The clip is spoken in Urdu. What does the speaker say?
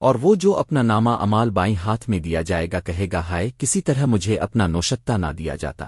اور وہ جو اپنا نامہ امال بائیں ہاتھ میں دیا جائے گا کہے گا، ہائے، کسی طرح مجھے اپنا نوشتہ نہ دیا جاتا۔